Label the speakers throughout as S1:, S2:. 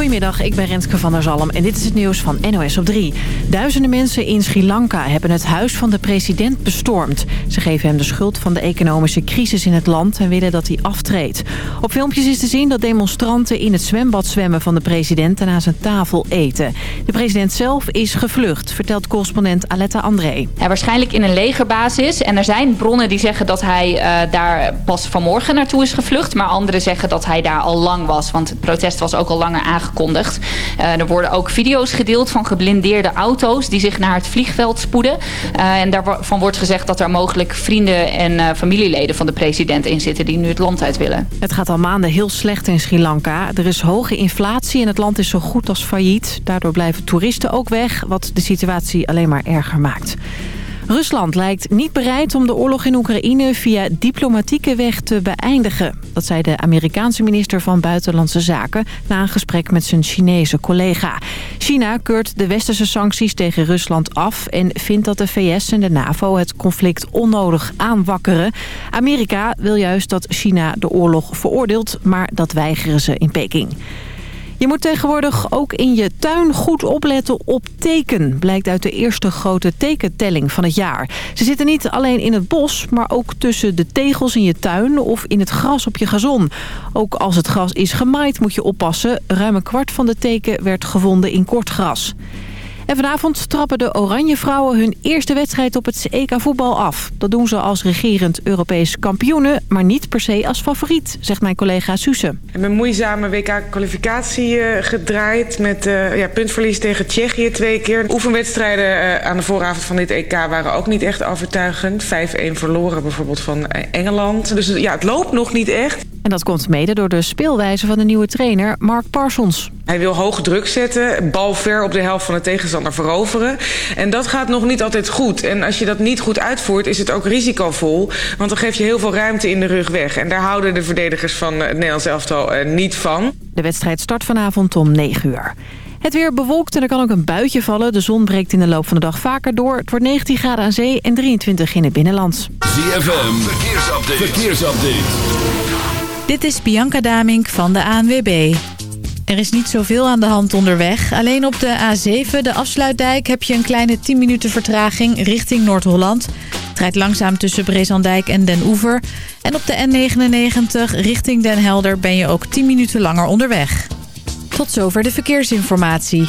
S1: Goedemiddag, ik ben Rentke van der Zalm en dit is het nieuws van NOS op 3. Duizenden mensen in Sri Lanka hebben het huis van de president bestormd. Ze geven hem de schuld van de economische crisis in het land en willen dat hij aftreedt. Op filmpjes is te zien dat demonstranten in het zwembad zwemmen van de president en aan zijn tafel eten. De president zelf is gevlucht, vertelt correspondent Aletta André.
S2: Ja, waarschijnlijk in een legerbasis en er zijn bronnen die zeggen dat hij uh, daar pas vanmorgen naartoe is gevlucht. Maar anderen zeggen dat hij daar al lang was, want het protest was ook al langer aangekondigd Uh, er worden ook video's gedeeld van geblindeerde auto's die zich naar het vliegveld spoeden. Uh, en daarvan wordt gezegd dat er mogelijk vrienden en uh, familieleden van de president in zitten die nu het land uit willen.
S1: Het gaat al maanden heel slecht in Sri Lanka. Er is hoge inflatie en het land is zo goed als failliet. Daardoor blijven toeristen ook weg, wat de situatie alleen maar erger maakt. Rusland lijkt niet bereid om de oorlog in Oekraïne via diplomatieke weg te beëindigen. Dat zei de Amerikaanse minister van Buitenlandse Zaken na een gesprek met zijn Chinese collega. China keurt de westerse sancties tegen Rusland af en vindt dat de VS en de NAVO het conflict onnodig aanwakkeren. Amerika wil juist dat China de oorlog veroordeelt, maar dat weigeren ze in Peking. Je moet tegenwoordig ook in je tuin goed opletten op teken. Blijkt uit de eerste grote tekentelling van het jaar. Ze zitten niet alleen in het bos, maar ook tussen de tegels in je tuin of in het gras op je gazon. Ook als het gras is gemaaid moet je oppassen. Ruim een kwart van de teken werd gevonden in kort gras. En vanavond trappen de Oranje Vrouwen hun eerste wedstrijd op het EK voetbal af. Dat doen ze als regerend Europees kampioenen, maar niet per se als favoriet, zegt mijn collega
S3: hebben een moeizame WK-kwalificatie uh, gedraaid met uh, ja, puntverlies tegen Tsjechië twee keer. Oefenwedstrijden uh, aan de vooravond van dit EK waren ook niet echt overtuigend. 5-1 verloren bijvoorbeeld van Engeland. Dus ja, het loopt nog niet echt.
S1: En dat komt mede door de speelwijze van de nieuwe trainer Mark Parsons.
S3: Hij wil hoog druk zetten, bal ver op de helft van de tegenstander veroveren. En dat gaat nog niet altijd goed. En als je dat niet goed uitvoert, is het ook risicovol. Want dan geef je heel veel ruimte in de rug weg. En daar houden de verdedigers van het Nederlands elftal uh, niet van.
S1: De wedstrijd start vanavond om 9 uur. Het weer bewolkt en er kan ook een buitje vallen. De zon breekt in de loop van de dag vaker door. Het wordt 19 graden aan zee en 23 in het binnenland.
S4: ZFM, verkeersupdate. verkeersupdate.
S5: Dit is Bianca Damink van de ANWB. Er is niet zoveel aan de hand onderweg. Alleen op de A7, de afsluitdijk, heb je een kleine 10 minuten vertraging richting Noord-Holland. Het langzaam tussen Brezandijk en Den Oever. En op de N99 richting Den Helder ben je ook 10 minuten langer onderweg. Tot zover de verkeersinformatie.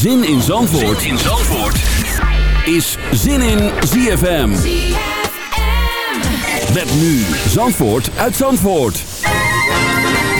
S4: Zin in Zandvoort, zin in Zandvoort. is Zin in ZFM. Met nu Zandvoort uit Zandvoort.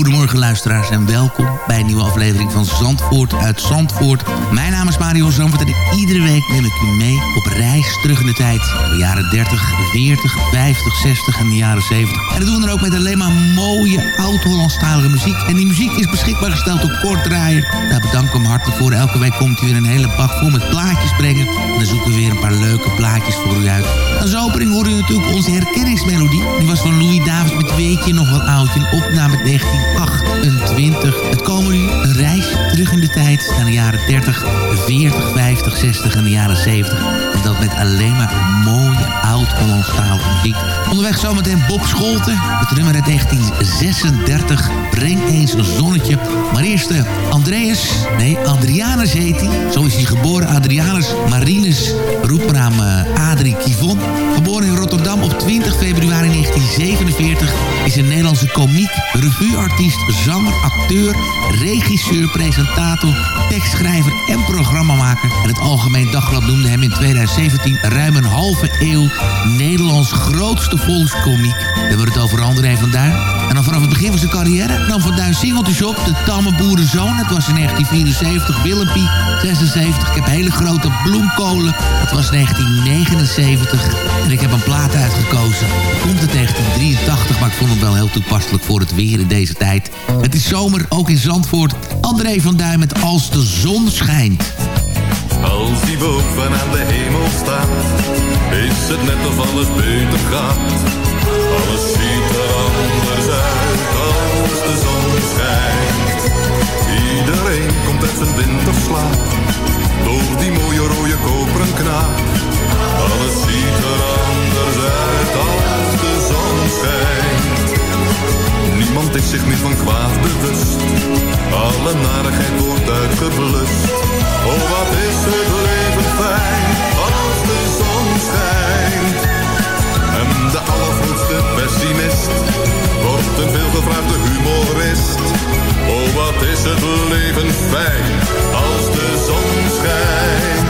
S6: Goedemorgen luisteraars en welkom bij een nieuwe aflevering van Zandvoort uit Zandvoort. Mijn naam is Mario Zandvoort en iedere week neem ik u mee op reis terug in de tijd. De jaren 30, 40, 50, 60 en de jaren 70. En dat doen we dan ook met alleen maar mooie oud-Hollandstalige muziek. En die muziek is beschikbaar gesteld door Kort Draaier. Daar bedank ik hem hartelijk voor. Elke week komt hij weer een hele bak vol met plaatjes brengen. En dan zoeken we weer een paar leuke plaatjes voor u uit. Als opening horen u natuurlijk onze herkenningsmelodie. Die was van Louis Davids met Weet je nog wel oudje. Een opname 1928. Het komen nu een reis terug in de tijd naar de jaren 30, 40, 50, 60 en de jaren 70. En dat met alleen maar mooie oud-Hollandstalige muziek. Onderweg zometeen Bob Scholten. Het nummer uit 1936. Breng eens een zonnetje. Maar eerst uh, Andreas. Nee, Adrianus heet hij. Zo is hij geboren. Adrianus Marinus. Roepnaam uh, Adrie Kivon. Geboren in Rotterdam op 20 februari 1947. Is een Nederlandse komiek, revueartiest, zanger, acteur, regisseur, presentator, tekstschrijver en programmamaker. En het Algemeen Dagblad noemde hem in 2017 ruim een halve eeuw Nederlands grootste volkskomiek. We hebben het over André van Duin. En dan vanaf het begin van zijn carrière nam Van Duin singeltjes op. De Tamme Boerenzoon, het was in 1974. Willempie, 76. Ik heb hele grote bloemkolen. Dat was 1979. En ik heb een plaat uitgekozen. Komt het 1983, maar ik vond hem wel heel toepasselijk voor het weer in deze tijd. Het is zomer, ook in Zandvoort. André van Duin met Als de zon schijnt.
S7: Als die boven aan de hemel staat, is het net of alles beter gaat. Alles ziet er anders uit als de zon schijnt. Iedereen komt uit zijn winterslaap, door die mooie rode koperen knaap. Alles ziet er anders uit als de zon schijnt niemand is zich niet van kwaad bewust. Alle narigheid wordt uitgeblust. Oh, wat is het leven fijn als de zon schijnt. En de allergrootste pessimist wordt een veelgevraagde humorist. Oh, wat is het leven fijn als de zon schijnt.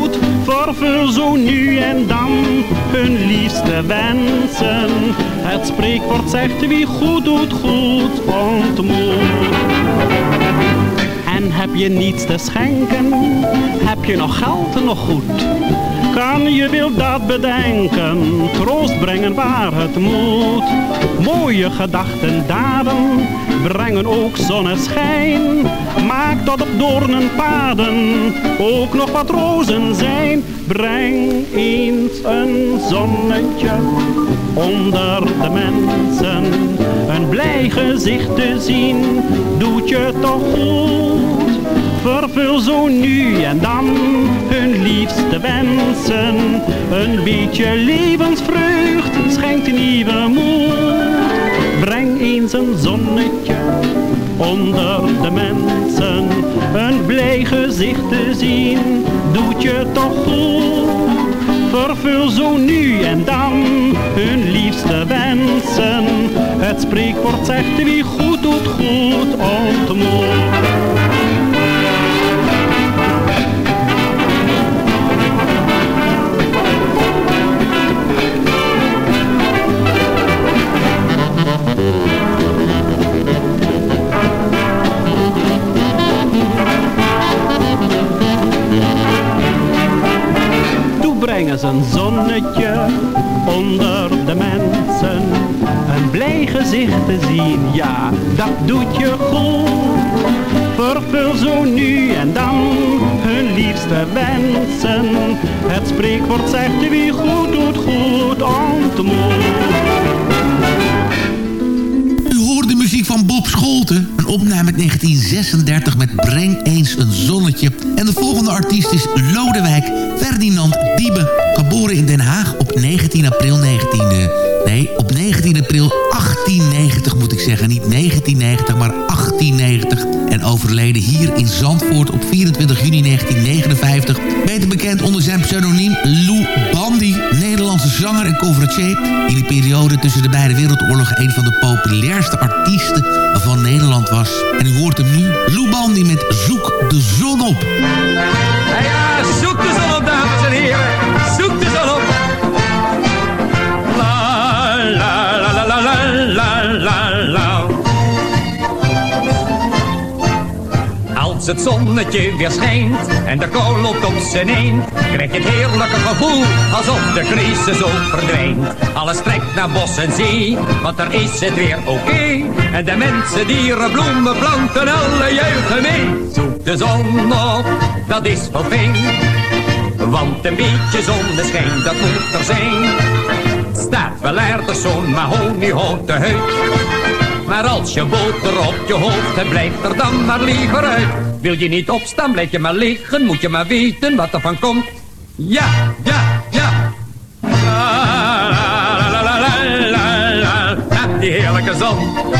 S8: Vervul zo nu en dan hun liefste wensen. Het spreekwoord zegt wie goed doet, goed ontmoet. En heb je niets te schenken, heb je nog geld nog goed. Kan je wil dat bedenken, troost brengen waar het moet. Mooie gedachten, daden, brengen ook zonneschijn. Maak dat op doornen paden ook nog wat rozen zijn. Breng eens een zonnetje onder de mensen. Een blij gezicht te zien, doet je toch goed. Vervul zo nu en dan hun liefste wensen. Een beetje levensvreugd schenkt nieuwe moed. Breng eens een zonnetje onder de mensen. Een blij gezicht te zien, doet je toch goed. Vervul zo nu en dan hun liefste wensen. Het spreekwoord zegt wie goed doet, goed ontmoet. Ze een zonnetje onder de mensen. Een blij gezicht te zien, ja, dat doet je goed. Vervul zo nu en dan hun liefste wensen. Het spreekwoord zegt wie goed doet, goed ontmoet.
S6: U hoort de muziek van Bob School Scholte. Een opname uit 1936 met Breng eens een zonnetje. En de volgende artiest is Lodewijk Ferdinand Diebe. Geboren in Den Haag op 19 april 19... Uh, nee, op 19 april 1890 moet ik zeggen. Niet 1990, maar 1890. En overleden hier in Zandvoort op 24 juni 1959. Beter bekend onder zijn pseudoniem Lou Bandy. Nederlandse zanger en conferencier. In die periode tussen de beide wereldoorlogen... een van de populairste artiesten van Nederland was. En u hoort hem nu. Lou Bandy met Zoek de Zon op.
S9: Ja, zoek Zoek de zon op. La, la, la, la, la, la, la, la. Als het zonnetje weer schijnt en de kou loopt op zijn een, krijg je het heerlijke gevoel alsof de crisis ook verdwijnt. Alles trekt naar bos en zee, want er is het weer oké. En de mensen, dieren, bloemen, planten, alle juichen mee. Zoek de zon op, dat is wel. Want een beetje zonneschijn, dat moet er zijn. Staat wel aardig zo'n mahoniehouten huid. Maar als je boter op je hoofd hebt, blijf er dan maar liever uit. Wil je niet opstaan, blijf je maar liggen, moet je maar weten wat er van komt. Ja, ja, ja. La, la, la, la, la, la, la. Die heerlijke zon.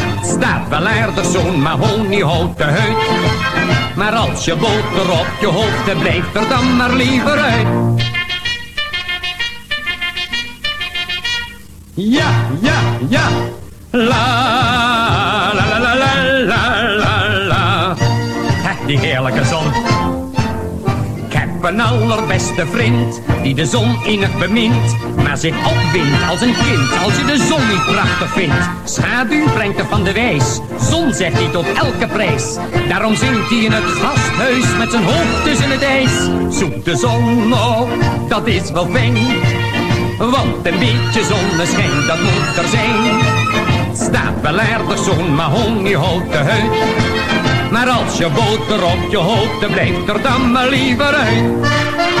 S9: Staat wel aardig zo'n mahoniehouten huid. Maar als je boter op je hoofd hebt, blijf er dan maar liever uit. Ja, ja, ja. La, la, la, la, la, la, la, Die heerlijke een allerbeste vriend, die de zon innig bemint. Maar zich opwindt als een kind, als je de zon niet prachtig vindt. Schaduw brengt er van de wijs, zon zegt hij tot elke prijs. Daarom zingt hij in het gasthuis met zijn hoofd tussen het ijs. Zoek de zon op, dat is wel fijn. Want een beetje zonneschijn, dat moet er zijn. Staat wel aardig zo'n mahoniehouten huid. Maar als je boter op je hoofd, dan blijft er dan maar liever uit.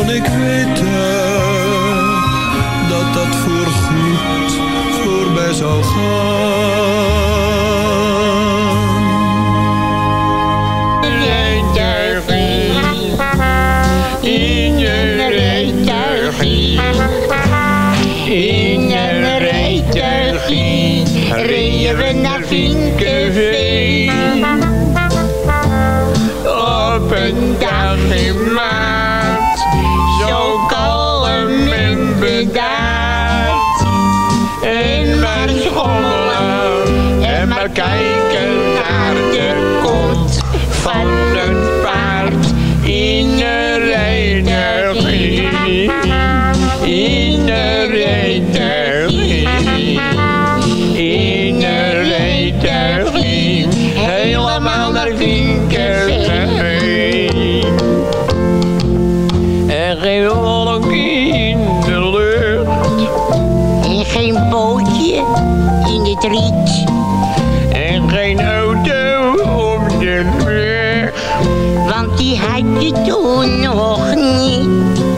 S10: kon ik weten dat dat voorgoed voorbij zou gaan?
S11: Schommelen die had je toen nog niet.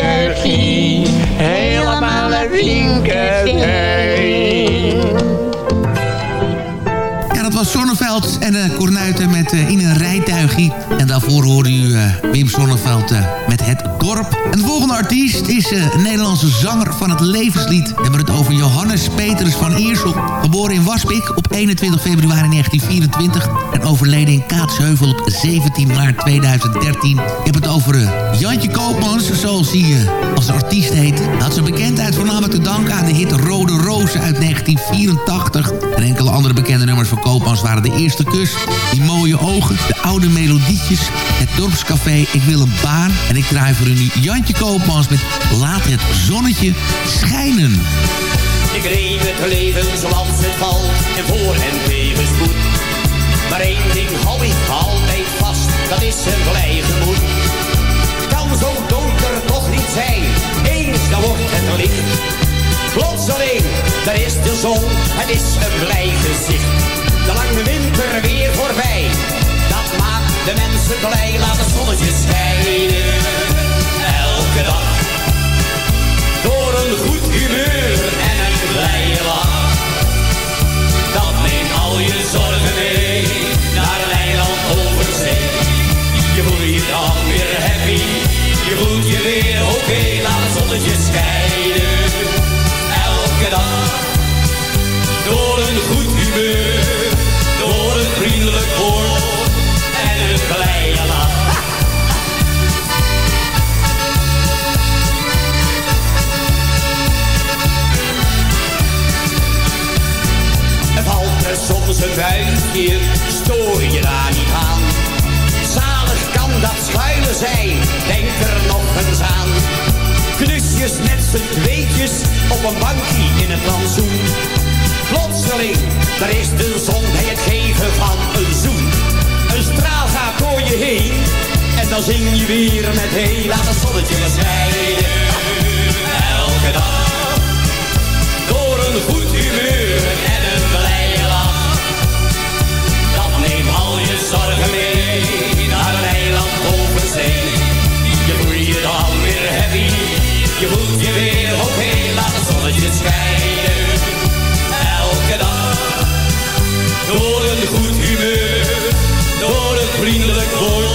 S11: Rijtuigie. Helemaal naar Vinkenveen.
S6: Ja, dat was Zonneveld daarvoor hoorde u uh, Wim Zonneveld met Het Dorp. En de volgende artiest is een Nederlandse zanger van het levenslied. We hebben het over Johannes Petrus van Eersel. Geboren in Waspik op 21 februari 1924. En overleden in Kaatsheuvel op 17 maart 2013. Ik heb het over Jantje Koopmans, zoals hij als artiest heet. Had zijn bekendheid voornamelijk te danken aan de hit Rode Rozen uit 1984. En enkele andere bekende nummers van Koopmans waren De Eerste Kus, Die Mooie Ogen, De Oude Melodietjes, Het Dorpscafé, Ik Wil Een Baan. En ik draai voor u nu Jantje Koopmans met Laat het Zonnetje Schijnen.
S12: Ik reed het leven zoals het valt en voor en tegenspoed. Maar één ding hou ik altijd vast, dat is een blij gemoed. Kan zo donker toch niet zijn, eens dan wordt het licht. Plotseling, daar is de zon, het is een blij gezicht. De lange winter weer voorbij, de mensen blij. Laat het zonnetje schijnen, elke dag. Door een goed humeur en een blije lach. Dat neemt al je zorgen mee naar een eiland over zee. Je voelt je dan weer happy, je voelt je weer oké. Laat het zonnetje schijnen, elke dag. Door een goed keer, stoor je daar niet aan. Zalig kan dat schuilen zijn, denk er nog eens aan. Knusjes met z'n tweetjes op een bankje in het plantsoen. Plotseling, daar is de zon bij het geven van een zoen. Een straal gaat door je heen en dan zing je weer met heel laat het zonnetje maar schijnen. Elke dag door een goed humeur en
S13: Boy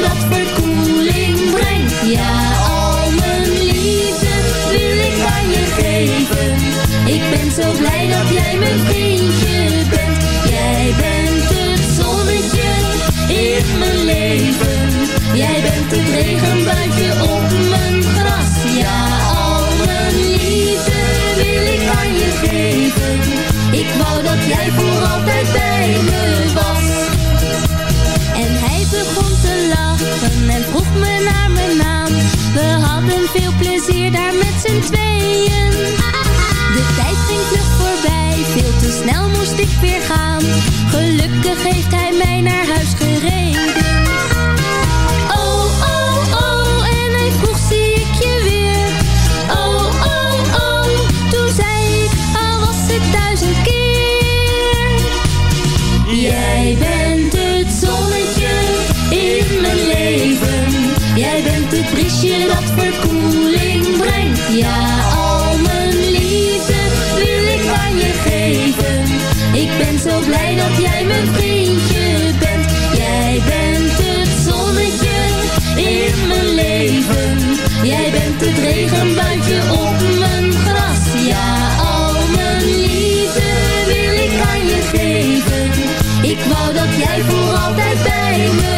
S13: dat verkoeling brengt. Ja, al mijn liefde wil ik aan je geven. Ik ben zo blij dat jij mijn vriendje bent. Jij bent het zonnetje in mijn leven. Jij bent het regenbuitje op mijn gras. Ja, al mijn liefde wil ik aan je geven. Ik wou dat jij voor altijd bij me veel plezier daar met z'n tweeën. De tijd ging vlug voorbij, veel te snel moest ik weer gaan. Gelukkig heeft hij mij naar huis gereden. Ja, al mijn liefde wil ik aan je geven. Ik ben zo blij dat jij mijn vriendje bent. Jij bent het zonnetje in mijn leven. Jij bent het regenbuitje op mijn gras. Ja, al mijn liefde wil ik aan je geven. Ik wou dat jij voor altijd bij me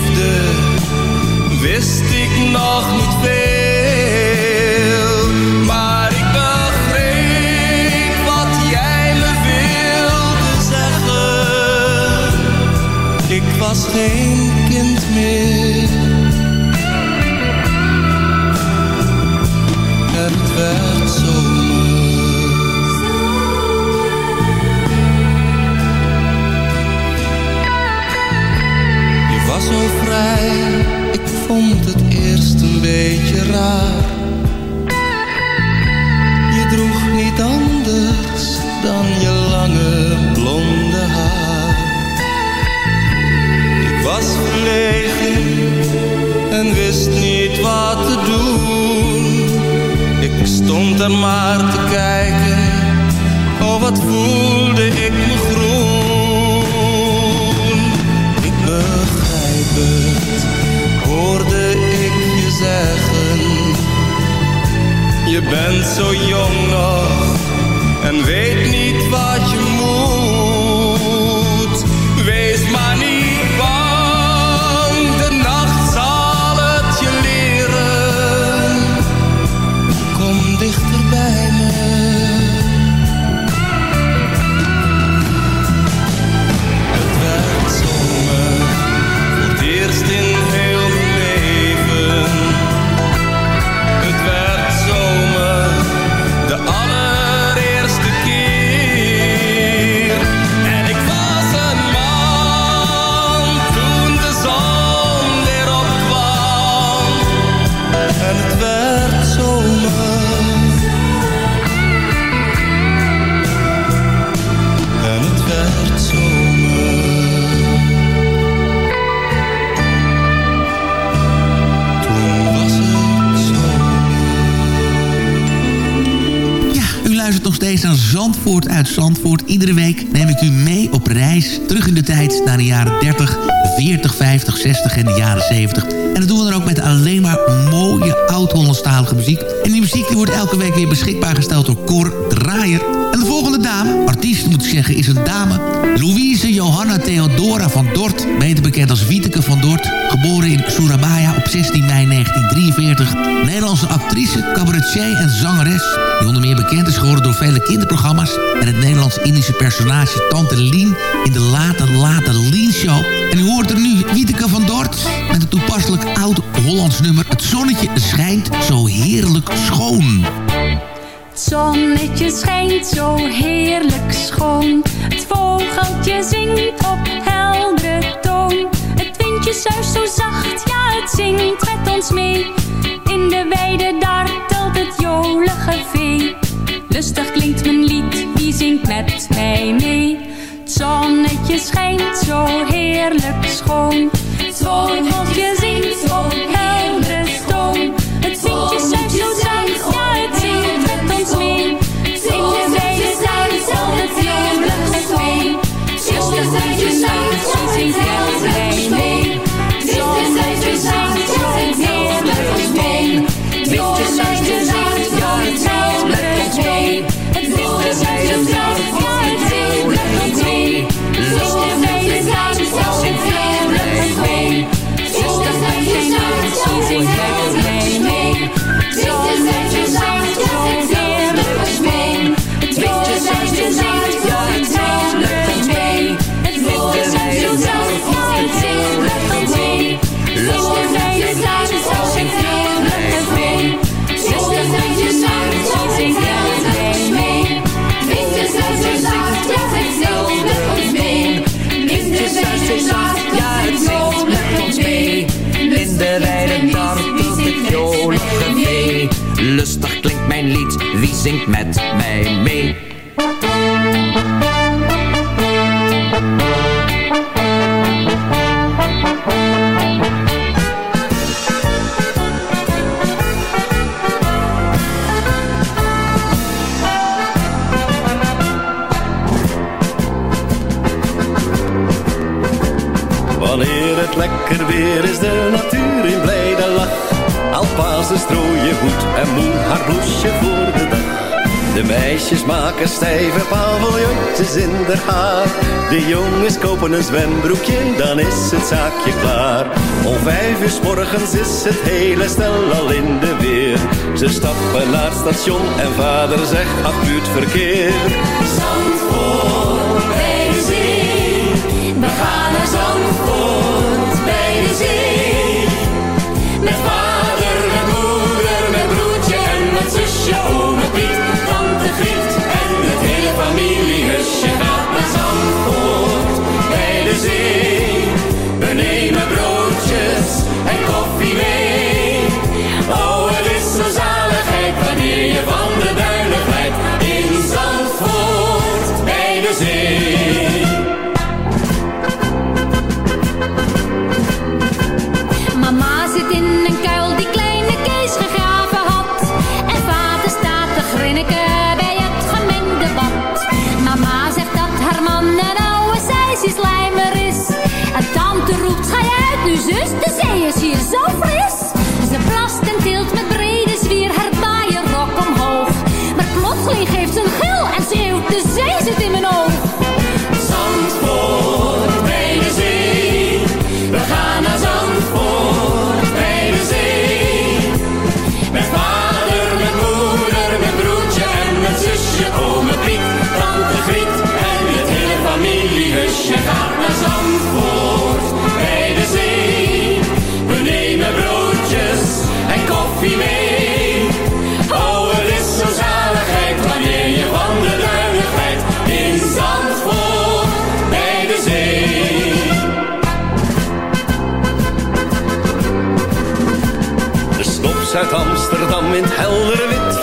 S14: wist ik nog niet veel. Maar ik begreep wat jij me wilde zeggen. Ik was geen kind meer.
S6: Terug in de tijd naar de jaren 30, 40, 50, 60 en de jaren 70. En dat doen we dan ook met alleen maar mooie oud-Hollandstalige muziek. En die muziek die wordt elke week weer beschikbaar gesteld door Cor Draaier. En de volgende dame, artiest moet ik zeggen, is een dame. Louise Johanna Theodora van Dort, beter bekend als Wieteke van Dort. Geboren in Surabaya op 16 mei 1943. Nederlandse actrice, cabaretier en zangeres. Die onder meer bekend is geworden door vele kinderprogramma's... en het Nederlands-Indische personage Tante Lien in de Late Late Lien Show. En u hoort er nu Wieteke van Dort met het toepasselijk oud-Hollands nummer... Het zonnetje schijnt zo heerlijk schoon.
S15: Het zonnetje schijnt zo heerlijk schoon. Het vogeltje zingt op heldere toon. Het windje zuist zo zacht, ja het zingt met ons mee. In de weide dartelt het jolige vee. Lustig klinkt mijn lied, wie zingt met mij mee? Het zonnetje schijnt zo heerlijk schoon. Het vogeltje zingt op heldere toon. Het windje zuist zo zacht, ja het zingt met ons mee. In de weide dartelt het jolige vee. Lustig klinkt mijn lied,
S16: kopen een zwembroekje, dan is het zaakje klaar. Om vijf uur morgens is het hele stel al in de weer. Ze stappen naar het station en vader zegt, ach buurtverkeer.
S13: Zandvoort bij de zee. We gaan naar Zandvoort bij de zee. Met vader, met moeder, met broertje en met zusje,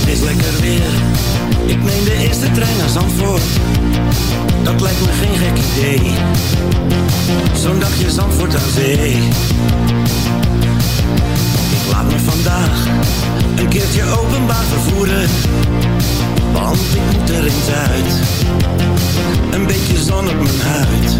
S17: Het is lekker weer. Ik neem de eerste trein naar Zandvoort. Dat lijkt me geen gek idee. Zo'n dagje Zandvoort aan zee. Ik laat me vandaag een keertje openbaar vervoeren. Want ik moet er eens uit. Een beetje zon op mijn huid.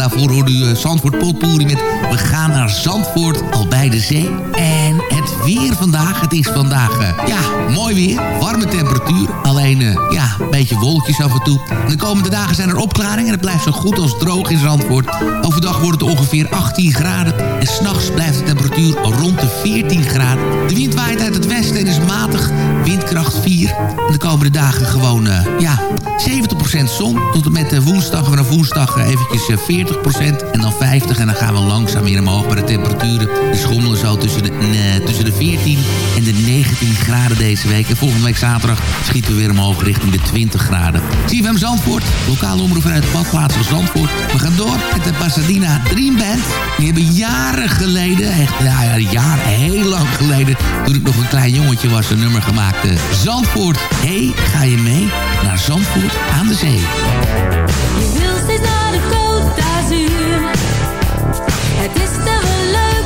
S6: Daarvoor hoorde u eh, Zandvoort Potpourri met We gaan naar Zandvoort, al bij de zee. En het weer vandaag, het is vandaag, eh, ja, mooi weer. Warme temperatuur, alleen, eh, ja, beetje wolkjes af en toe. De komende dagen zijn er opklaringen en het blijft zo goed als droog in Zandvoort. Overdag wordt het ongeveer 18 graden. En s'nachts blijft de temperatuur rond de 14 graden. De wind waait uit het westen en is matig, windkracht 4. En de komende dagen gewoon, eh, ja, 70% zon. Tot en met eh, woensdag, vanaf woensdag eh, eventjes eh, 40% en dan 50. En dan gaan we langzaam weer omhoog bij de temperaturen. Die schommelen zo tussen de, tussen de 14 en de 19 graden deze week. En volgende week zaterdag schieten we weer omhoog richting de 20 graden. CFM Zandvoort, lokale omroep vanuit de badplaats van Zandvoort. We gaan door met de Pasadena Dream Band. Die hebben jaren geleden, echt ja, ja, jaren, heel lang geleden... toen ik nog een klein jongetje was, een nummer gemaakt. eh, Zandvoort, hey, ga je mee naar Zandvoort aan de zee?
S15: Je wil steeds naar de. Het is te leuk,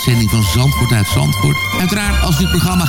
S6: uitzending van Zandvoort uit Zandvoort.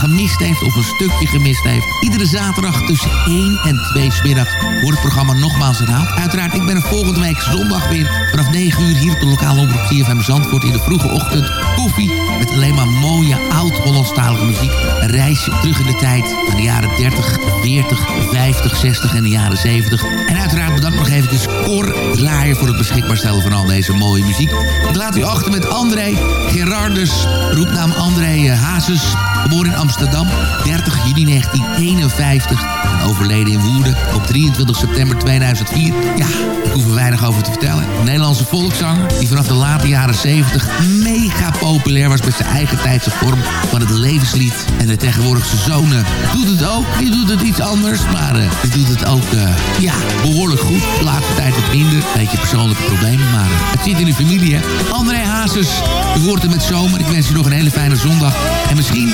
S6: Gemist heeft of een stukje gemist heeft. Iedere zaterdag tussen 1 en 2 smiddags wordt het programma nogmaals herhaald. Uiteraard, ik ben er volgende week zondag weer vanaf 9 uur hier op de lokale omroep CFM Zandvoort in de vroege ochtend. Koffie met alleen maar mooie oud-Hollandstalige muziek. Een reisje terug in de tijd van de jaren 30, 40, 50, 60 en de jaren 70. En uiteraard bedankt nog even Cor Draaier voor het beschikbaar stellen van al deze mooie muziek. Ik laat u achter met André Gerardus, roepnaam André eh, Hazes. Geboren in Amsterdam, 30 juni 1951. En overleden in Woerden op 23 september 2004. Ja, hoef er weinig over te vertellen. Een Nederlandse volkszanger die vanaf de late jaren 70 mega populair was met zijn eigen tijdse vorm van het levenslied. En de tegenwoordigse zoon eh, doet het ook. Die doet het iets anders, maar eh, die doet het ook eh, ja, behoorlijk goed. Laatste tijd wat minder. Beetje persoonlijke problemen, maar eh, het zit in de familie, hè. André Hazes, u hoort het met zomer. Ik wens u nog een hele fijne zondag. En misschien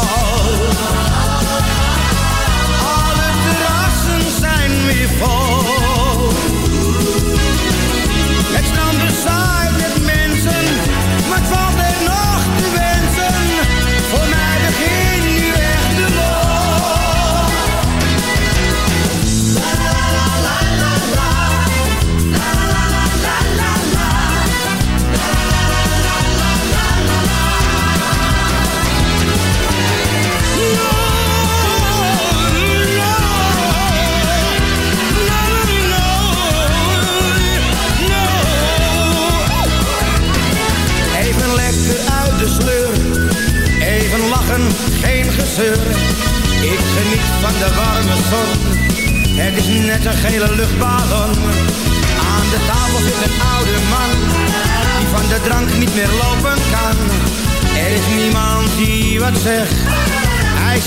S18: Zijn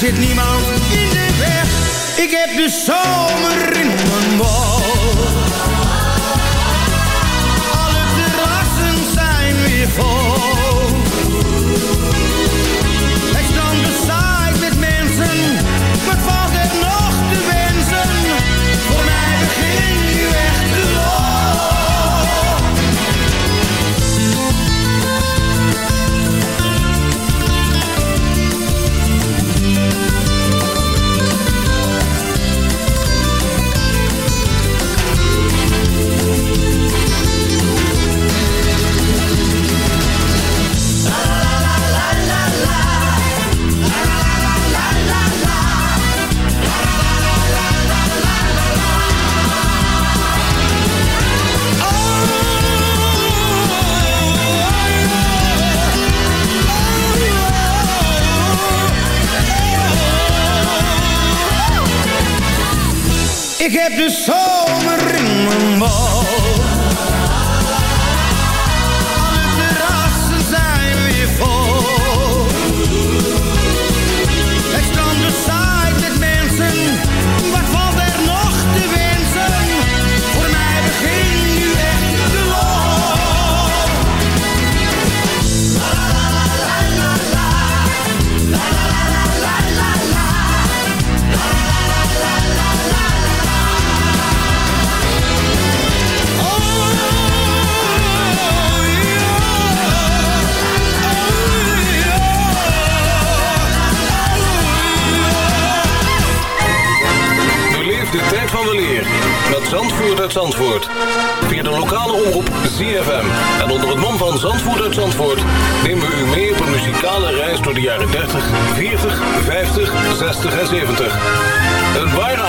S18: zit niemand
S19: Zandvoort. Via de lokale omroep ZFM. En onder het mom van Zandvoort uit Zandvoort... nemen we u mee op een muzikale reis door de jaren 30, 40, 50, 60 en 70. Een ware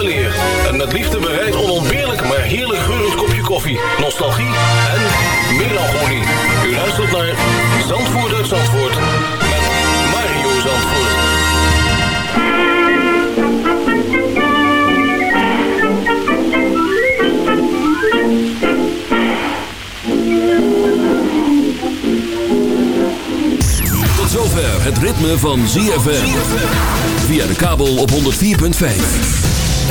S19: en met liefde bereid onontbeerlijk maar heerlijk geurend kopje koffie, nostalgie en melancholie. U luistert naar Zandvoort uit Zandvoort met Mario Zandvoort.
S4: Tot zover het ritme van ZFM. Via de kabel op 104.5.